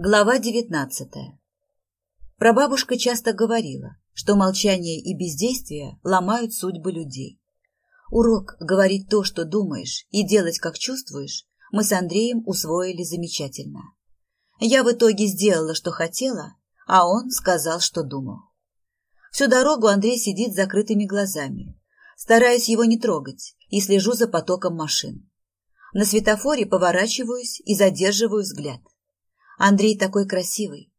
Глава девятнадцатая. Прабабушка часто говорила, что молчание и бездействие ломают судьбы людей. Урок говорить то, что думаешь, и делать, как чувствуешь, мы с Андреем усвоили замечательно. Я в итоге сделала, что хотела, а он сказал, что думал. Всю дорогу Андрей сидит с закрытыми глазами. Стараюсь его не трогать и слежу за потоком машин. На светофоре поворачиваюсь и задерживаю взгляд. Андрей такой красивый.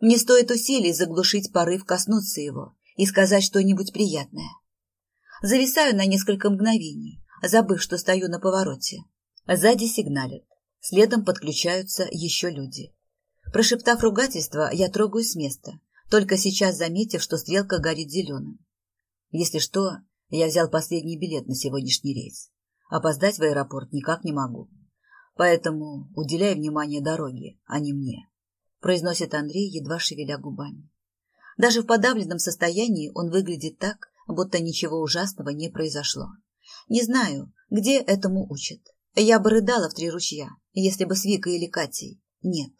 Мне стоит усилий заглушить порыв коснуться его и сказать что-нибудь приятное. Зависаю на несколько мгновений, забыв, что стою на повороте. Сзади сигналят. Следом подключаются еще люди. Прошептав ругательство, я трогаю с места, только сейчас заметив, что стрелка горит зеленым. Если что, я взял последний билет на сегодняшний рейс. Опоздать в аэропорт никак не могу. Поэтому уделяй внимание дороге, а не мне, произносит Андрей, едва шевеля губами. Даже в подавленном состоянии он выглядит так, будто ничего ужасного не произошло. Не знаю, где этому учат. Я бы рыдала в три ручья, если бы с Викой или Катей. Нет,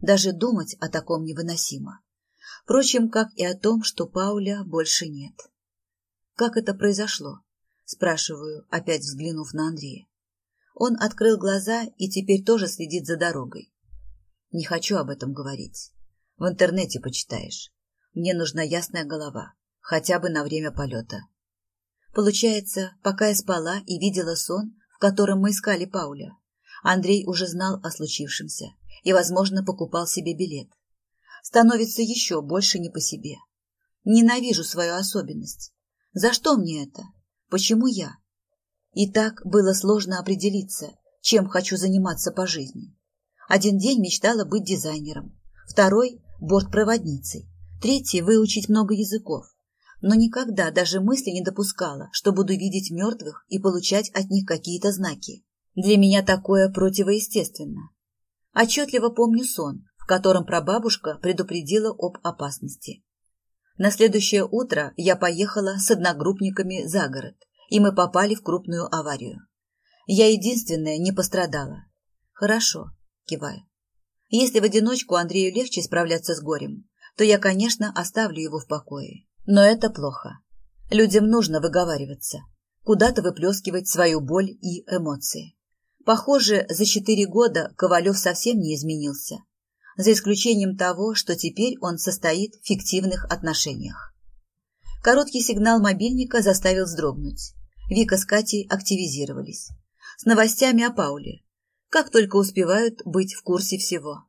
даже думать о таком невыносимо. Впрочем, как и о том, что Пауля больше нет. Как это произошло? Спрашиваю, опять взглянув на Андрея. Он открыл глаза и теперь тоже следит за дорогой. Не хочу об этом говорить. В интернете почитаешь. Мне нужна ясная голова, хотя бы на время полета. Получается, пока я спала и видела сон, в котором мы искали Пауля, Андрей уже знал о случившемся и, возможно, покупал себе билет. Становится еще больше не по себе. Ненавижу свою особенность. За что мне это? Почему я? И так было сложно определиться, чем хочу заниматься по жизни. Один день мечтала быть дизайнером, второй – бортпроводницей, третий – выучить много языков. Но никогда даже мысли не допускала, что буду видеть мертвых и получать от них какие-то знаки. Для меня такое противоестественно. Отчетливо помню сон, в котором прабабушка предупредила об опасности. На следующее утро я поехала с одногруппниками за город – и мы попали в крупную аварию. Я единственная не пострадала. Хорошо, киваю. Если в одиночку Андрею легче справляться с горем, то я, конечно, оставлю его в покое. Но это плохо. Людям нужно выговариваться, куда-то выплескивать свою боль и эмоции. Похоже, за четыре года Ковалев совсем не изменился, за исключением того, что теперь он состоит в фиктивных отношениях. Короткий сигнал мобильника заставил вздрогнуть. Вика с Катей активизировались. С новостями о Пауле. Как только успевают быть в курсе всего.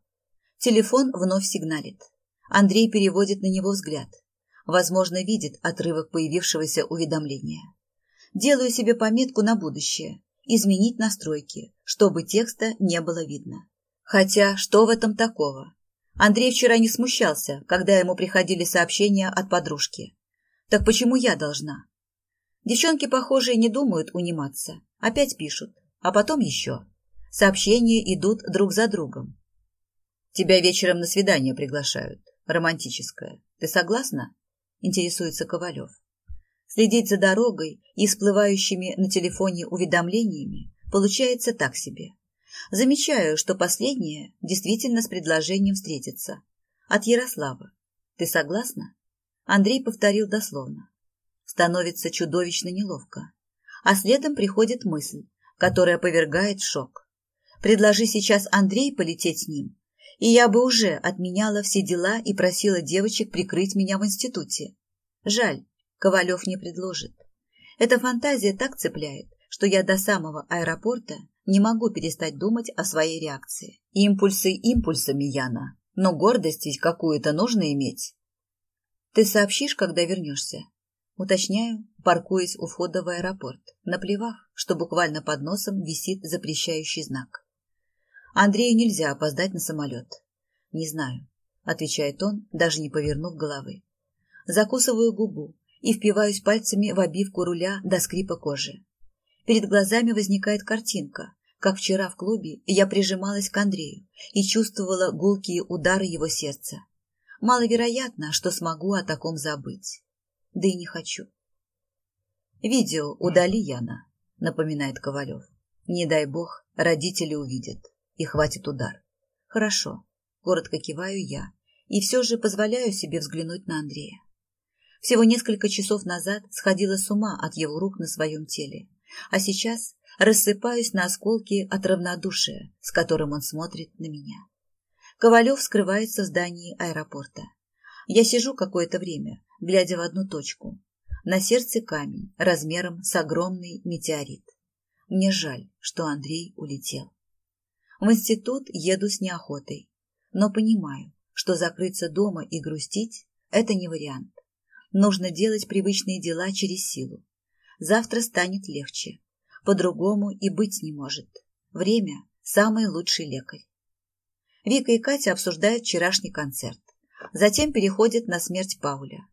Телефон вновь сигналит. Андрей переводит на него взгляд. Возможно, видит отрывок появившегося уведомления. Делаю себе пометку на будущее. Изменить настройки, чтобы текста не было видно. Хотя, что в этом такого? Андрей вчера не смущался, когда ему приходили сообщения от подружки. Так почему я должна? Девчонки, похоже, не думают униматься. Опять пишут, а потом еще. Сообщения идут друг за другом. Тебя вечером на свидание приглашают. Романтическое. Ты согласна? Интересуется Ковалев. Следить за дорогой и всплывающими на телефоне уведомлениями получается так себе. Замечаю, что последнее действительно с предложением встретиться. От Ярослава. Ты согласна? Андрей повторил дословно становится чудовищно неловко. А следом приходит мысль, которая повергает в шок. Предложи сейчас Андрей полететь с ним, и я бы уже отменяла все дела и просила девочек прикрыть меня в институте. Жаль, Ковалев не предложит. Эта фантазия так цепляет, что я до самого аэропорта не могу перестать думать о своей реакции. Импульсы импульсами, Яна, но гордость ведь какую-то нужно иметь. Ты сообщишь, когда вернешься? Уточняю, паркуясь у входа в аэропорт, наплевав, что буквально под носом висит запрещающий знак. Андрею нельзя опоздать на самолет. Не знаю, отвечает он, даже не повернув головы. Закусываю губу и впиваюсь пальцами в обивку руля до скрипа кожи. Перед глазами возникает картинка, как вчера в клубе я прижималась к Андрею и чувствовала гулкие удары его сердца. Маловероятно, что смогу о таком забыть да и не хочу. «Видео удали, Яна», — напоминает Ковалев. «Не дай бог, родители увидят, и хватит удар». «Хорошо», Коротко киваю я и все же позволяю себе взглянуть на Андрея. Всего несколько часов назад сходила с ума от его рук на своем теле, а сейчас рассыпаюсь на осколки от равнодушия, с которым он смотрит на меня. Ковалев скрывается в здании аэропорта. Я сижу какое-то время, глядя в одну точку. На сердце камень, размером с огромный метеорит. Мне жаль, что Андрей улетел. В институт еду с неохотой, но понимаю, что закрыться дома и грустить – это не вариант. Нужно делать привычные дела через силу. Завтра станет легче. По-другому и быть не может. Время – самый лучший лекарь. Вика и Катя обсуждают вчерашний концерт. Затем переходят на смерть Пауля.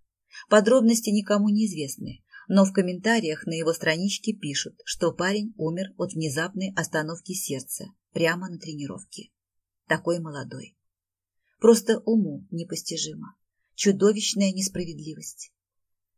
Подробности никому не известны, но в комментариях на его страничке пишут, что парень умер от внезапной остановки сердца прямо на тренировке. Такой молодой. Просто уму непостижимо. Чудовищная несправедливость.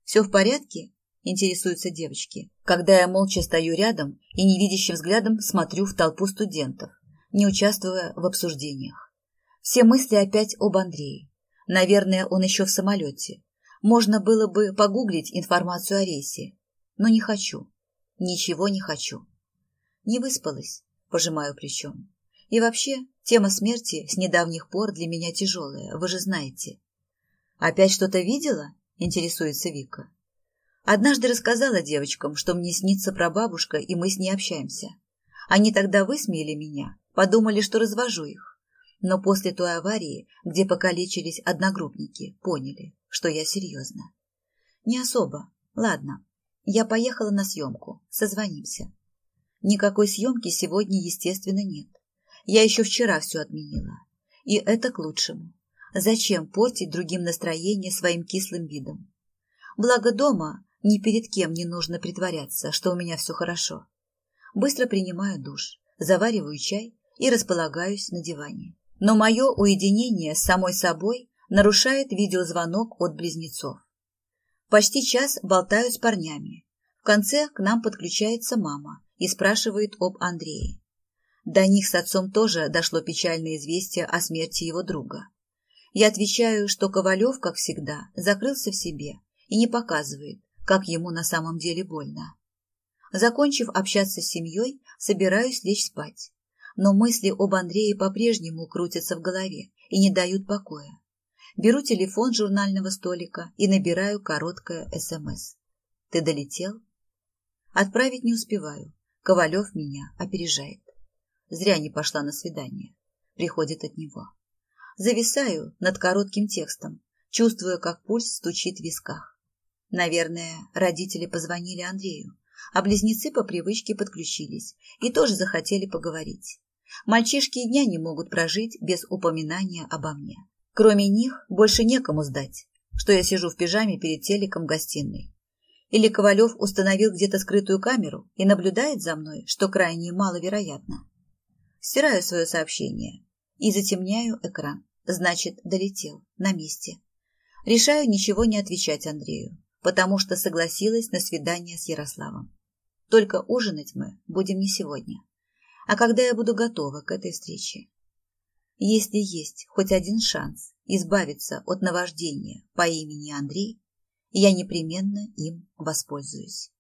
«Все в порядке?» – интересуются девочки, когда я молча стою рядом и невидящим взглядом смотрю в толпу студентов, не участвуя в обсуждениях. Все мысли опять об Андрее. Наверное, он еще в самолете. Можно было бы погуглить информацию о рейсе. Но не хочу. Ничего не хочу. Не выспалась, пожимаю плечом. И вообще, тема смерти с недавних пор для меня тяжелая, вы же знаете. Опять что-то видела? Интересуется Вика. Однажды рассказала девочкам, что мне снится прабабушка, и мы с ней общаемся. Они тогда высмеяли меня, подумали, что развожу их. Но после той аварии, где покалечились одногруппники, поняли, что я серьезно. Не особо. Ладно, я поехала на съемку. Созвонимся. Никакой съемки сегодня, естественно, нет. Я еще вчера все отменила. И это к лучшему. Зачем портить другим настроение своим кислым видом? Благо дома ни перед кем не нужно притворяться, что у меня все хорошо. Быстро принимаю душ, завариваю чай и располагаюсь на диване. Но мое уединение с самой собой нарушает видеозвонок от близнецов. Почти час болтаю с парнями. В конце к нам подключается мама и спрашивает об Андрее. До них с отцом тоже дошло печальное известие о смерти его друга. Я отвечаю, что Ковалев, как всегда, закрылся в себе и не показывает, как ему на самом деле больно. Закончив общаться с семьей, собираюсь лечь спать. Но мысли об Андрее по-прежнему крутятся в голове и не дают покоя. Беру телефон журнального столика и набираю короткое СМС. «Ты долетел?» Отправить не успеваю. Ковалев меня опережает. Зря не пошла на свидание. Приходит от него. Зависаю над коротким текстом, чувствуя, как пульс стучит в висках. Наверное, родители позвонили Андрею, а близнецы по привычке подключились и тоже захотели поговорить. Мальчишки и дня не могут прожить без упоминания обо мне. Кроме них больше некому сдать, что я сижу в пижаме перед телеком в гостиной. Или Ковалев установил где-то скрытую камеру и наблюдает за мной, что крайне маловероятно. Стираю свое сообщение и затемняю экран. Значит, долетел, на месте. Решаю ничего не отвечать Андрею, потому что согласилась на свидание с Ярославом. Только ужинать мы будем не сегодня, а когда я буду готова к этой встрече. Если есть хоть один шанс избавиться от наваждения по имени Андрей, я непременно им воспользуюсь.